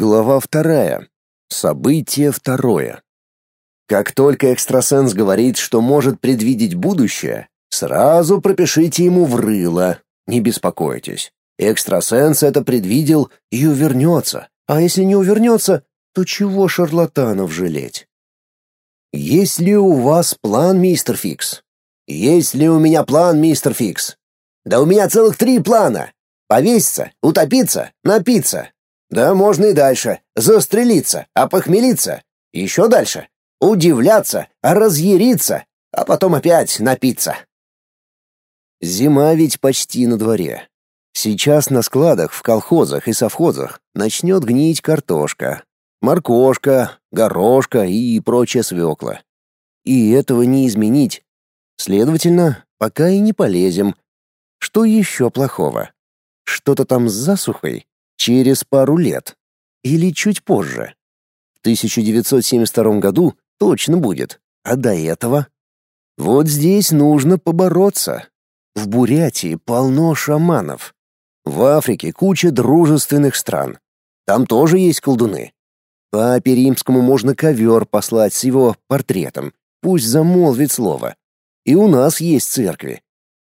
Глава вторая. Событие второе. Как только экстрасенс говорит, что может предвидеть будущее, сразу пропишите ему в рыло. Не беспокойтесь. Экстрасенс это предвидел и увернется. А если не увернется, то чего шарлатанов жалеть? Есть ли у вас план, мистер Фикс? Есть ли у меня план, мистер Фикс? Да у меня целых три плана. Повеситься, утопиться, напиться. Да можно и дальше. Застрелиться, опохмелиться. Еще дальше. Удивляться, разъяриться, а потом опять напиться. Зима ведь почти на дворе. Сейчас на складах, в колхозах и совхозах начнет гнить картошка, моркошка, горошка и прочая свекла. И этого не изменить. Следовательно, пока и не полезем. Что еще плохого? Что-то там с засухой? Через пару лет. Или чуть позже. В 1972 году точно будет. А до этого? Вот здесь нужно побороться. В Бурятии полно шаманов. В Африке куча дружественных стран. Там тоже есть колдуны. Папе Римскому можно ковер послать с его портретом. Пусть замолвит слово. И у нас есть церкви.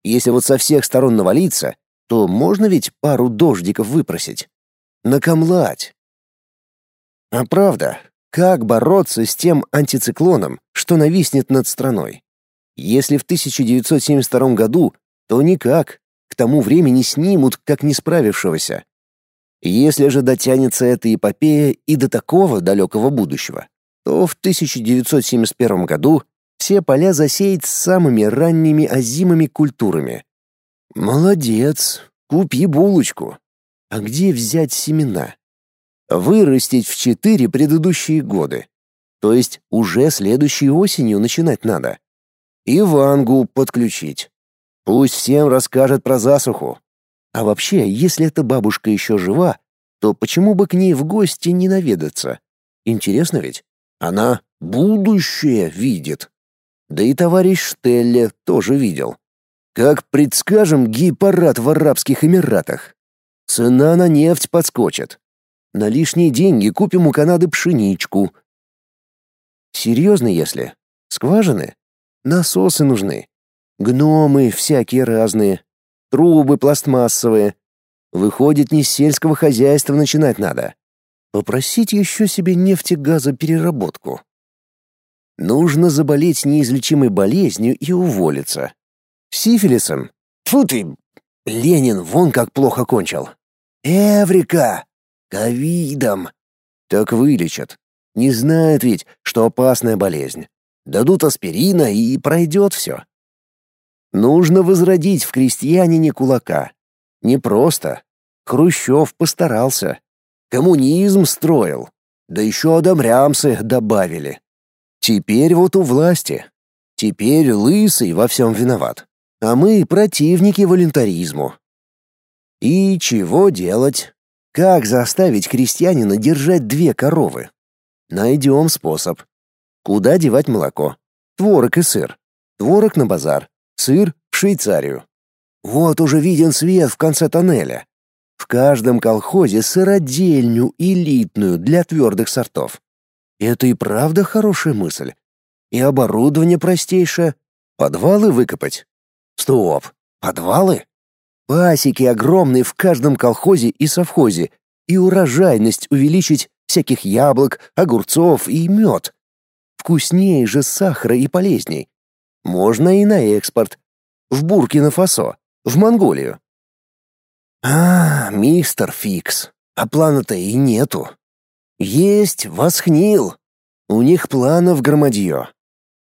Если вот со всех сторон навалиться, то можно ведь пару дождиков выпросить накомлать. А правда, как бороться с тем антициклоном, что нависнет над страной? Если в 1972 году, то никак, к тому времени снимут как не справившегося. Если же дотянется эта эпопея и до такого далекого будущего, то в 1971 году все поля засеять самыми ранними озимыми культурами. Молодец, купи булочку. А где взять семена? Вырастить в четыре предыдущие годы. То есть уже следующей осенью начинать надо. И Вангу подключить. Пусть всем расскажет про засуху. А вообще, если эта бабушка еще жива, то почему бы к ней в гости не наведаться? Интересно ведь? Она будущее видит. Да и товарищ Штелле тоже видел. Как предскажем гей-парад в Арабских Эмиратах. Цена на нефть подскочит. На лишние деньги купим у Канады пшеничку. Серьезно, если? Скважины? Насосы нужны. Гномы всякие разные. Трубы пластмассовые. Выходит, не с сельского хозяйства начинать надо. Попросить еще себе нефтегазопереработку. Нужно заболеть неизлечимой болезнью и уволиться. Сифилисом? Фу ты! Ленин вон как плохо кончил. Эврика! Ковидом! Так вылечат. Не знают ведь, что опасная болезнь. Дадут аспирина и пройдет все. Нужно возродить в крестьянине кулака. Не просто. Хрущев постарался. Коммунизм строил. Да еще адамрямсы добавили. Теперь вот у власти. Теперь лысый во всем виноват. А мы противники волонтаризму. И чего делать? Как заставить крестьянина держать две коровы? Найдем способ. Куда девать молоко? Творог и сыр. Творог на базар, сыр в Швейцарию. Вот уже виден свет в конце тоннеля. В каждом колхозе сыродельню элитную для твердых сортов. Это и правда хорошая мысль. И оборудование простейшее. Подвалы выкопать. Стоп, подвалы? Пасеки огромные в каждом колхозе и совхозе, и урожайность увеличить всяких яблок, огурцов и мед. Вкуснее же сахара и полезней. Можно и на экспорт. В Буркина-Фасо, в Монголию. А, мистер Фикс, а плана-то и нету. Есть, восхнил. У них планов громадье.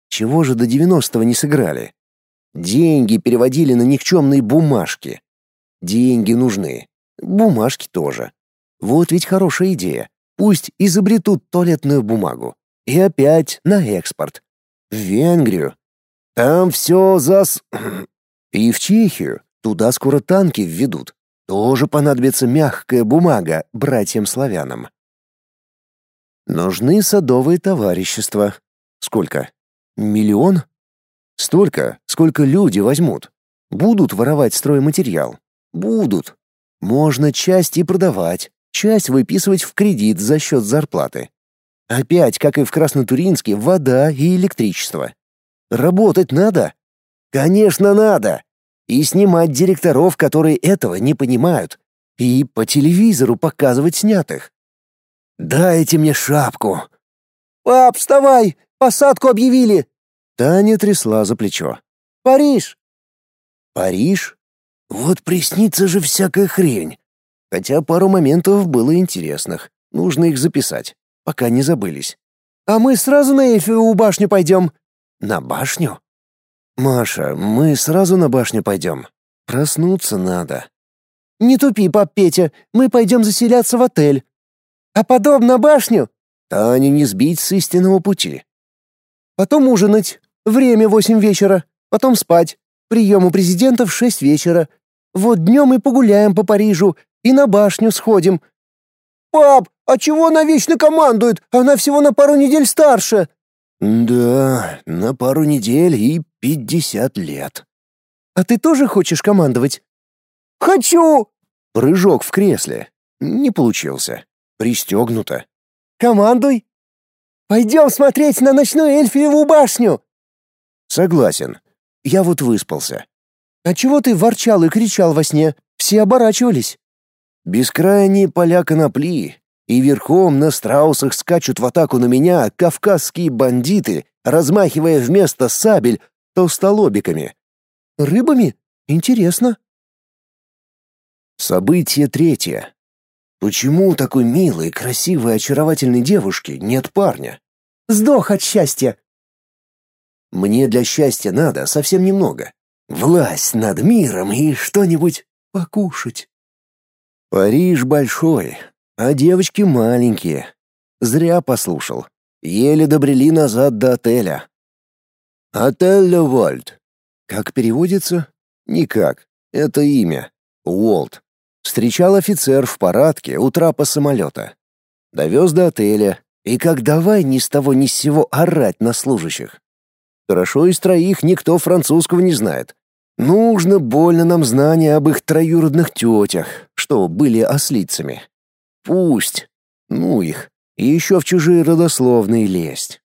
Чего же до девяностого не сыграли? Деньги переводили на никчемные бумажки. Деньги нужны. Бумажки тоже. Вот ведь хорошая идея. Пусть изобретут туалетную бумагу. И опять на экспорт. В Венгрию. Там все зас... И в Чехию. Туда скоро танки введут. Тоже понадобится мягкая бумага братьям-славянам. Нужны садовые товарищества. Сколько? Миллион? Столько, сколько люди возьмут. Будут воровать стройматериал. Будут. Можно часть и продавать. часть выписывать в кредит за счет зарплаты. Опять, как и в Краснотуринске, вода и электричество. Работать надо? Конечно, надо. И снимать директоров, которые этого не понимают. И по телевизору показывать снятых. «Дайте мне шапку!» «Пап, вставай! Посадку объявили!» Таня трясла за плечо. «Париж!» «Париж? Вот приснится же всякая хрень. Хотя пару моментов было интересных. Нужно их записать, пока не забылись. А мы сразу на Эйфелеву башню пойдем. На башню? Маша, мы сразу на башню пойдем. Проснуться надо. Не тупи, пап Петя, мы пойдем заселяться в отель. А потом на башню? Таню не сбить с истинного пути. Потом ужинать. Время восемь вечера. Потом спать. Прием у президента в шесть вечера. Вот днем и погуляем по Парижу, и на башню сходим. Пап, а чего она вечно командует? Она всего на пару недель старше. Да, на пару недель и пятьдесят лет. А ты тоже хочешь командовать? Хочу! Прыжок в кресле. Не получился. Пристегнуто. Командуй. Пойдем смотреть на ночную эльфиеву башню. Согласен. Я вот выспался. А чего ты ворчал и кричал во сне? Все оборачивались. Бескрайние поля конопли, и верхом на страусах скачут в атаку на меня кавказские бандиты, размахивая вместо сабель толстолобиками. Рыбами? Интересно. Событие третье. Почему у такой милой, красивой, очаровательной девушки нет парня? Сдох от счастья. Мне для счастья надо совсем немного. Власть над миром и что-нибудь покушать. Париж большой, а девочки маленькие. Зря послушал. Еле добрели назад до отеля. Отель Ле Вольт. Как переводится? Никак. Это имя. Уолт. Встречал офицер в парадке у трапа самолета. Довез до отеля. И как давай ни с того ни с сего орать на служащих. Хорошо из троих никто французского не знает. Нужно больно нам знание об их троюродных тетях, что были ослицами. Пусть. Ну их. И еще в чужие родословные лезть.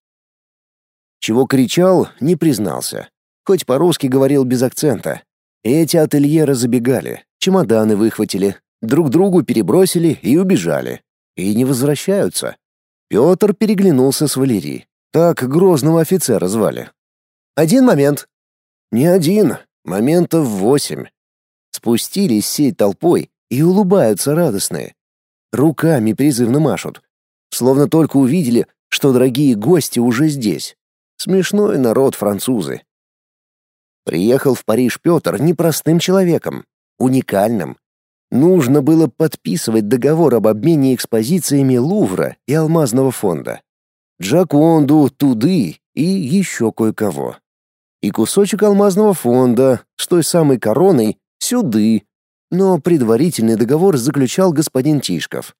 Чего кричал, не признался. Хоть по-русски говорил без акцента. Эти ательеры забегали, чемоданы выхватили, друг другу перебросили и убежали. И не возвращаются. Петр переглянулся с Валерией. Так грозного офицера звали. Один момент. Не один, моментов восемь. Спустились всей толпой и улыбаются радостные. Руками призывно машут. Словно только увидели, что дорогие гости уже здесь. Смешной народ французы. Приехал в Париж Петр непростым человеком, уникальным. Нужно было подписывать договор об обмене экспозициями Лувра и Алмазного фонда. Джаконду, Туды и еще кое-кого и кусочек алмазного фонда с той самой короной сюды. Но предварительный договор заключал господин Тишков.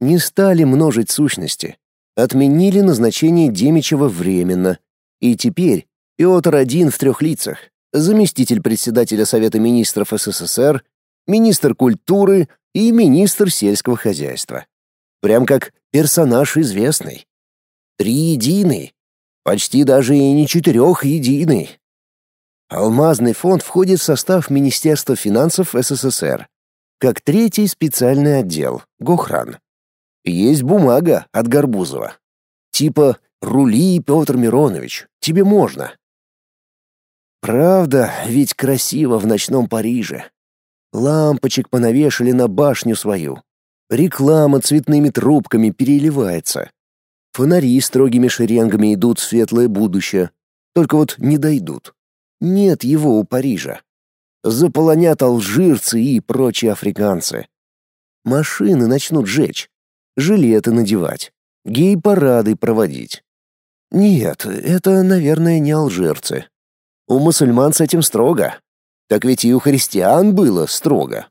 Не стали множить сущности. Отменили назначение Демичева временно. И теперь Петр один в трех лицах. Заместитель председателя Совета министров СССР, министр культуры и министр сельского хозяйства. Прям как персонаж известный. Три единый, Почти даже и не четырех единый. Алмазный фонд входит в состав Министерства финансов СССР, как третий специальный отдел — Гохран. Есть бумага от Горбузова. Типа «Рули, Петр Миронович, тебе можно». Правда, ведь красиво в ночном Париже. Лампочек понавешали на башню свою. Реклама цветными трубками переливается. Фонари строгими шеренгами идут в светлое будущее, только вот не дойдут. Нет его у Парижа. Заполонят алжирцы и прочие африканцы. Машины начнут жечь, жилеты надевать, гей-парады проводить. Нет, это, наверное, не алжирцы. У мусульман с этим строго. Так ведь и у христиан было строго.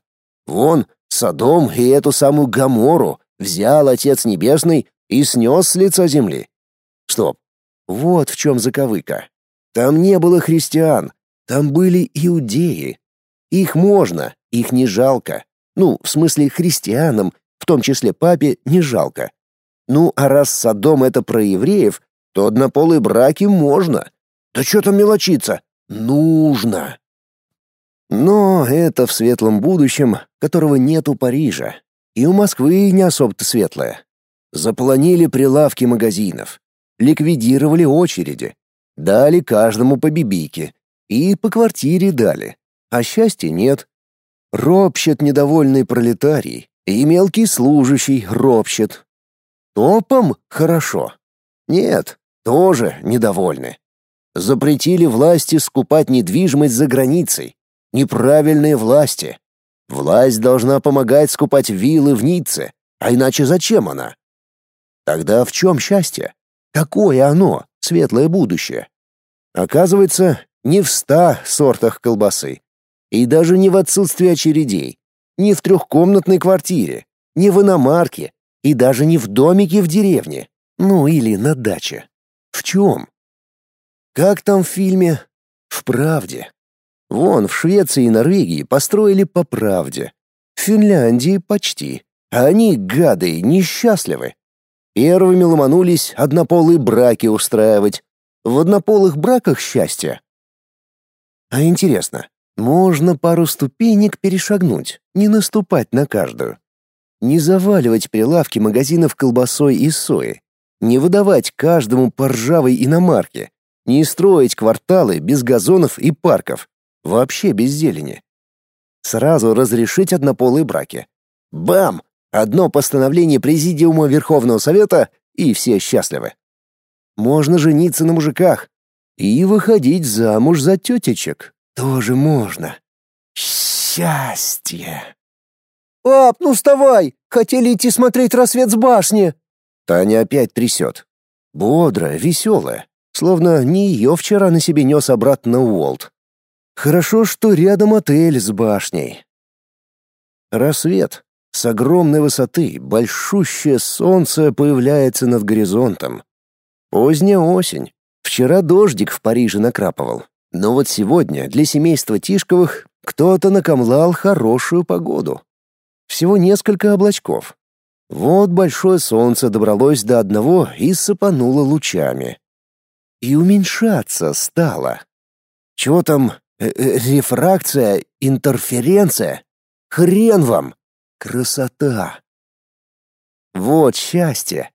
Вон, Содом и эту самую Гамору взял Отец Небесный и снес с лица земли. Стоп. Вот в чем заковыка. Там не было христиан, там были иудеи. Их можно, их не жалко. Ну, в смысле христианам в том числе папе, не жалко. Ну, а раз Содом — это про евреев, то однополые браки можно. Да что там мелочиться? Нужно. Но это в светлом будущем, которого нет у Парижа. И у Москвы не особо-то светлое. Заполонили прилавки магазинов, ликвидировали очереди, дали каждому по бибике и по квартире дали, а счастья нет. Ропщет недовольный пролетарий, и мелкий служащий ропщет. Топом хорошо. Нет, тоже недовольны. Запретили власти скупать недвижимость за границей. Неправильные власти. Власть должна помогать скупать виллы в Ницце, а иначе зачем она? Тогда в чем счастье? Какое оно, светлое будущее? Оказывается, не в ста сортах колбасы. И даже не в отсутствии очередей. Не в трехкомнатной квартире. Не в иномарке. И даже не в домике в деревне. Ну или на даче. В чем? Как там в фильме? В правде. Вон, в Швеции и Норвегии построили по правде. В Финляндии почти. А они, гады, несчастливы. Первыми ломанулись однополые браки устраивать. В однополых браках счастье. А интересно, можно пару ступенек перешагнуть, не наступать на каждую. Не заваливать прилавки магазинов колбасой и сои. Не выдавать каждому по ржавой иномарке. Не строить кварталы без газонов и парков. Вообще без зелени. Сразу разрешить однополые браки. Бам! Одно постановление Президиума Верховного Совета, и все счастливы. Можно жениться на мужиках. И выходить замуж за тетечек. Тоже можно. Счастье! «Пап, ну вставай! Хотели идти смотреть рассвет с башни!» Таня опять трясет. Бодрая, веселая. Словно не ее вчера на себе нес обратно Уолт. Хорошо, что рядом отель с башней. Рассвет. С огромной высоты большущее солнце появляется над горизонтом. Поздняя осень. Вчера дождик в Париже накрапывал. Но вот сегодня для семейства Тишковых кто-то накомлал хорошую погоду. Всего несколько облачков. Вот большое солнце добралось до одного и сыпануло лучами. И уменьшаться стало. Чего там рефракция, интерференция. Хрен вам! Красота! Вот счастье.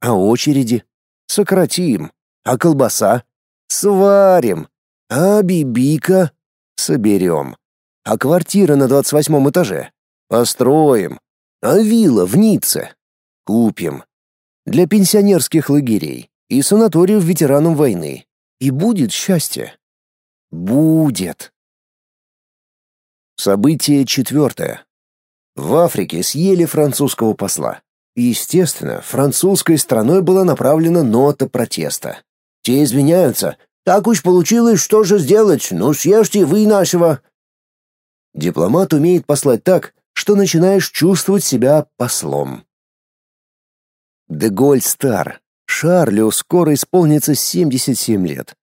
А очереди? Сократим. А колбаса? Сварим. А бибика? Соберем. А квартира на двадцать восьмом этаже? Построим. А вилла в Ницце? Купим. Для пенсионерских лагерей и санаториев ветеранам войны. И будет счастье. Будет. Событие четвертое. В Африке съели французского посла. Естественно, французской страной была направлена нота протеста. Те извиняются. «Так уж получилось, что же сделать? Ну, съешьте вы нашего». Дипломат умеет послать так, что начинаешь чувствовать себя послом. Деголь стар. Шарлю скоро исполнится 77 лет.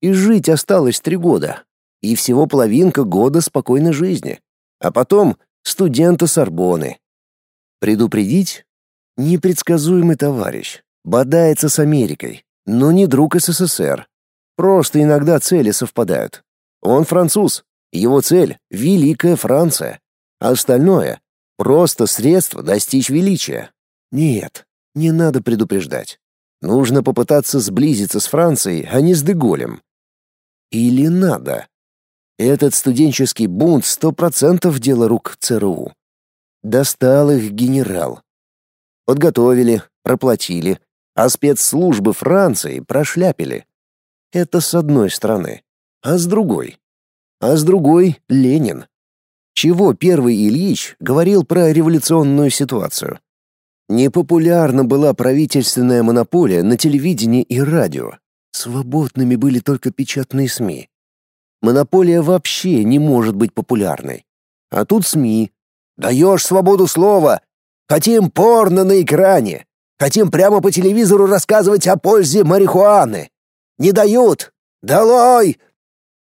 И жить осталось три года. И всего половинка года спокойной жизни. А потом студента Сорбоны. Предупредить? Непредсказуемый товарищ. Бодается с Америкой, но не друг СССР. Просто иногда цели совпадают. Он француз. Его цель — Великая Франция. А остальное — просто средство достичь величия. Нет, не надо предупреждать. Нужно попытаться сблизиться с Францией, а не с Деголем. Или надо? Этот студенческий бунт сто процентов дело рук ЦРУ. Достал их генерал. Подготовили, проплатили, а спецслужбы Франции прошляпили. Это с одной стороны. А с другой? А с другой — Ленин. Чего первый Ильич говорил про революционную ситуацию? Непопулярна была правительственная монополия на телевидении и радио. Свободными были только печатные СМИ. Монополия вообще не может быть популярной. А тут СМИ. Даешь свободу слова. Хотим порно на экране. Хотим прямо по телевизору рассказывать о пользе марихуаны. Не дают. Долой!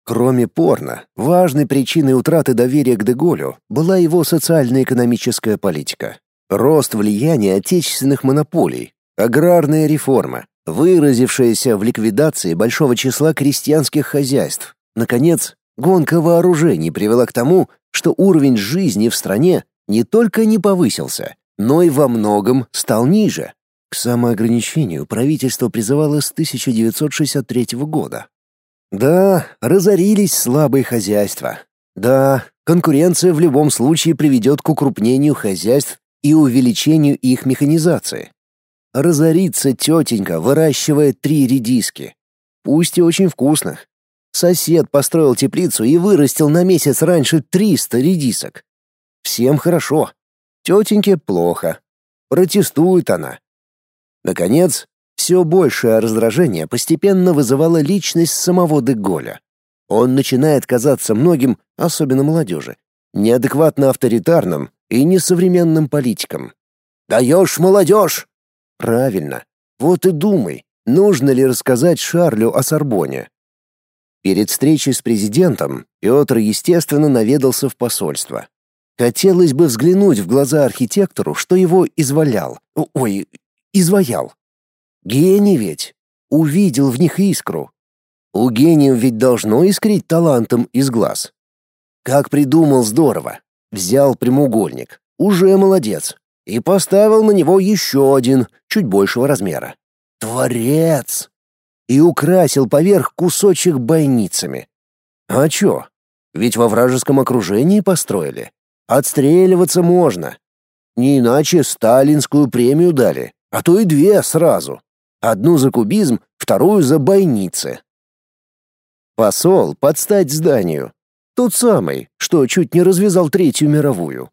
Кроме порно, важной причиной утраты доверия к Деголю была его социально-экономическая политика. Рост влияния отечественных монополий, аграрная реформа, выразившаяся в ликвидации большого числа крестьянских хозяйств. Наконец, гонка вооружений привела к тому, что уровень жизни в стране не только не повысился, но и во многом стал ниже. К самоограничению правительство призывало с 1963 года. Да, разорились слабые хозяйства. Да, конкуренция в любом случае приведет к укрупнению хозяйств и увеличению их механизации. Разорится тетенька, выращивая три редиски. Пусть и очень вкусных. Сосед построил теплицу и вырастил на месяц раньше 300 редисок. Всем хорошо. Тетеньке плохо. Протестует она. Наконец, все большее раздражение постепенно вызывало личность самого Деголя. Он начинает казаться многим, особенно молодежи, неадекватно авторитарным и несовременным политиком. «Даешь молодежь!» «Правильно. Вот и думай, нужно ли рассказать Шарлю о Сорбоне». Перед встречей с президентом Петр, естественно, наведался в посольство. Хотелось бы взглянуть в глаза архитектору, что его извалял. Ой, изваял. Гений ведь. Увидел в них искру. У гениев ведь должно искрить талантом из глаз. Как придумал здорово. Взял прямоугольник, уже молодец, и поставил на него еще один, чуть большего размера. Творец! И украсил поверх кусочек бойницами. А чё? Ведь во вражеском окружении построили. Отстреливаться можно. Не иначе сталинскую премию дали, а то и две сразу. Одну за кубизм, вторую за бойницы. Посол под стать зданию, тот самый, что чуть не развязал Третью мировую.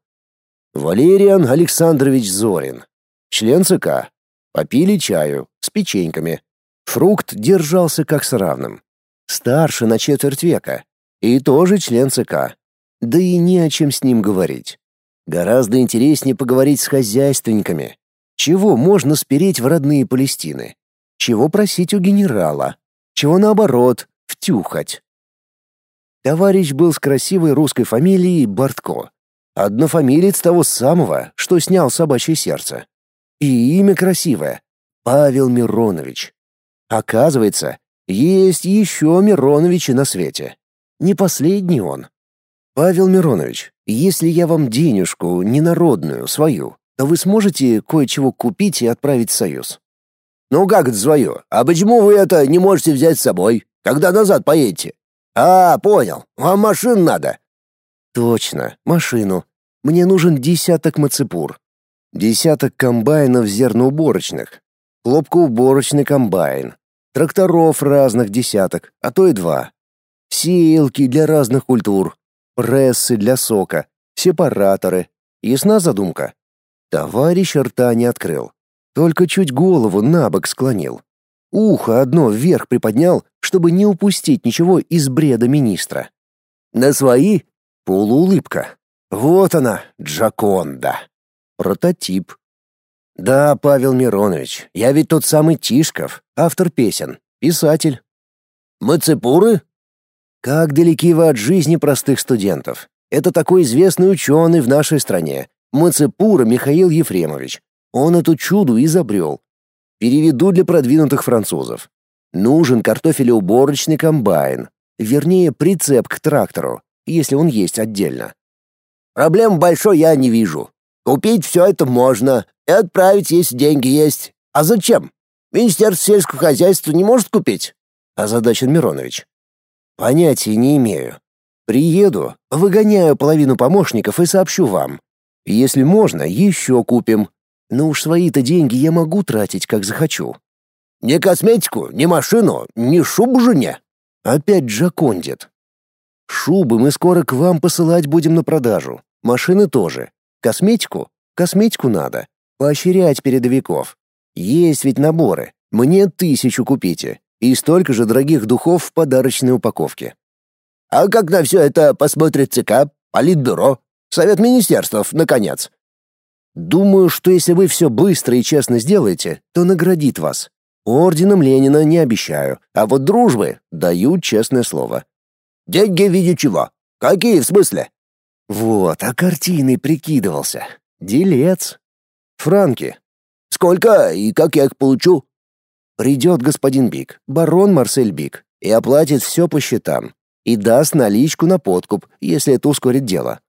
Валериан Александрович Зорин. Член ЦК. Попили чаю с печеньками. Фрукт держался как с равным. Старше на четверть века. И тоже член ЦК. Да и не о чем с ним говорить. Гораздо интереснее поговорить с хозяйственниками. Чего можно спереть в родные Палестины? Чего просить у генерала? Чего наоборот, втюхать? Товарищ был с красивой русской фамилией Бортко. Однофамилец того самого, что снял собачье сердце. И имя красивое — Павел Миронович. Оказывается, есть еще Мироновичи на свете. Не последний он. Павел Миронович, если я вам денежку ненародную свою, то вы сможете кое-чего купить и отправить в Союз. Ну как это свое? А почему вы это не можете взять с собой, когда назад поедете? «А, понял. Вам машин надо?» «Точно, машину. Мне нужен десяток мацепур. Десяток комбайнов зерноуборочных. Хлопкоуборочный комбайн. Тракторов разных десяток, а то и два. Сеялки для разных культур. Прессы для сока. Сепараторы. Ясна задумка?» Товарищ рта не открыл. Только чуть голову на бок склонил. Ухо одно вверх приподнял, чтобы не упустить ничего из бреда министра. На свои полуулыбка. Вот она, Джаконда. Прототип. Да, Павел Миронович, я ведь тот самый Тишков, автор песен, писатель. Мацепуры? Как далеки вы от жизни простых студентов. Это такой известный ученый в нашей стране, Мацепура Михаил Ефремович. Он эту чуду изобрел, Переведу для продвинутых французов. Нужен картофелеуборочный комбайн, вернее, прицеп к трактору, если он есть отдельно. Проблем большой я не вижу. Купить все это можно и отправить, если деньги есть. А зачем? Министерство сельского хозяйства не может купить? Озадачен Миронович. Понятия не имею. Приеду, выгоняю половину помощников и сообщу вам. Если можно, еще купим. Но уж свои-то деньги я могу тратить, как захочу. Ни косметику, ни машину, ни шубу жене. Опять джакондит. Шубы мы скоро к вам посылать будем на продажу. Машины тоже. Косметику? Косметику надо. Поощрять передовиков. Есть ведь наборы. Мне тысячу купите. И столько же дорогих духов в подарочной упаковке. А как на все это посмотрит ЦК, Политбюро, Совет министерств, наконец? Думаю, что если вы все быстро и честно сделаете, то наградит вас. Орденом Ленина не обещаю, а вот дружбы даю честное слово. Деньги в виде чего? Какие в смысле? Вот, а картиной прикидывался. Делец. Франки. Сколько и как я их получу? Придет господин Бик, барон Марсель Бик, и оплатит все по счетам. И даст наличку на подкуп, если это ускорит дело.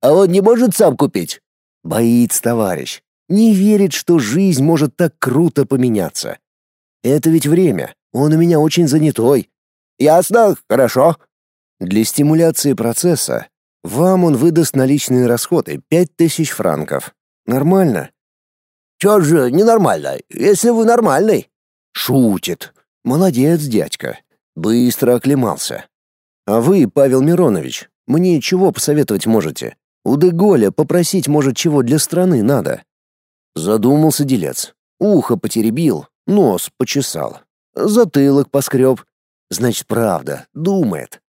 А он не может сам купить? Боится товарищ. Не верит, что жизнь может так круто поменяться. Это ведь время. Он у меня очень занятой. Ясно, хорошо. Для стимуляции процесса вам он выдаст наличные расходы пять тысяч франков. Нормально? Чё же ненормально, если вы нормальный? Шутит. Молодец, дядька. Быстро оклемался. А вы, Павел Миронович, мне чего посоветовать можете? У Деголя попросить, может, чего для страны надо. Задумался делец. Ухо потеребил, нос почесал. Затылок поскреб. Значит, правда, думает.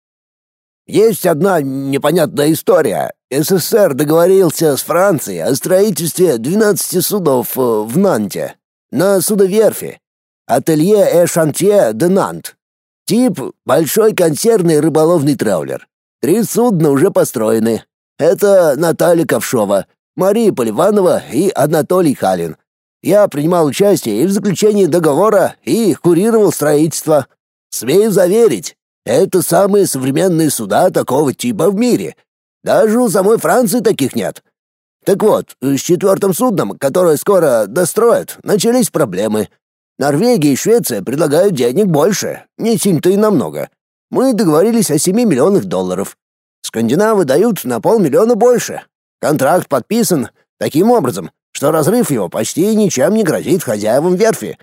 Есть одна непонятная история. СССР договорился с Францией о строительстве 12 судов э, в Нанте на судоверфи. Ателье э шантье де Нант. Тип — большой консервный рыболовный траулер. Три судна уже построены. Это Наталья Ковшова, Мария Поливанова и Анатолий Халин. Я принимал участие и в заключении договора, и курировал строительство. Смею заверить, это самые современные суда такого типа в мире. Даже у самой Франции таких нет. Так вот, с четвертым судном, которое скоро достроят, начались проблемы. Норвегия и Швеция предлагают денег больше, не сильно-то и намного. Мы договорились о 7 миллионах долларов. Скандинавы дают на полмиллиона больше. Контракт подписан таким образом, что разрыв его почти ничем не грозит хозяевам верфи.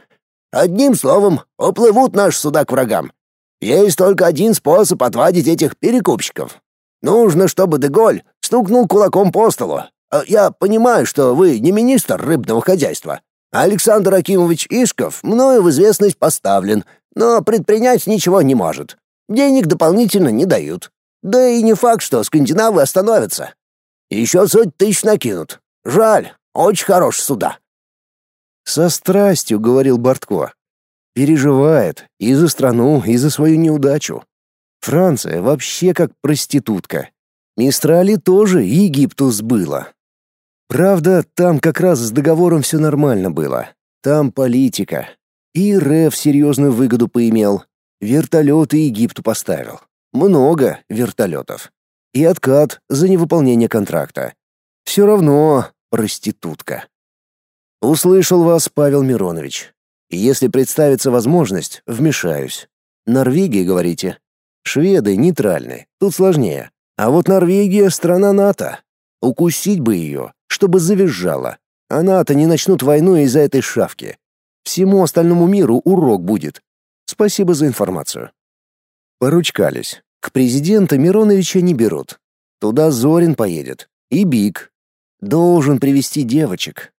Одним словом, уплывут наши суда к врагам. Есть только один способ отвадить этих перекупщиков. Нужно, чтобы Деголь стукнул кулаком по столу. А я понимаю, что вы не министр рыбного хозяйства, Александр Акимович Ишков мною в известность поставлен, но предпринять ничего не может. Денег дополнительно не дают. Да и не факт, что скандинавы остановятся. Еще соть тысяч накинут. Жаль, очень хорош суда. Со страстью говорил Бортко. Переживает и за страну, и за свою неудачу. Франция вообще как проститутка. Мистрали тоже Египту сбыла. Правда, там как раз с договором все нормально было. Там политика. И РФ серьезную выгоду поимел. Вертолеты Египту поставил. Много вертолетов. И откат за невыполнение контракта. Все равно проститутка. Услышал вас, Павел Миронович. Если представится возможность, вмешаюсь. Норвегия, говорите? Шведы нейтральны, тут сложнее. А вот Норвегия — страна НАТО. Укусить бы ее, чтобы завизжала. А НАТО не начнут войну из-за этой шавки. Всему остальному миру урок будет. Спасибо за информацию. Поручкались. К президента Мироновича не берут. Туда Зорин поедет. И Бик. Должен привести девочек.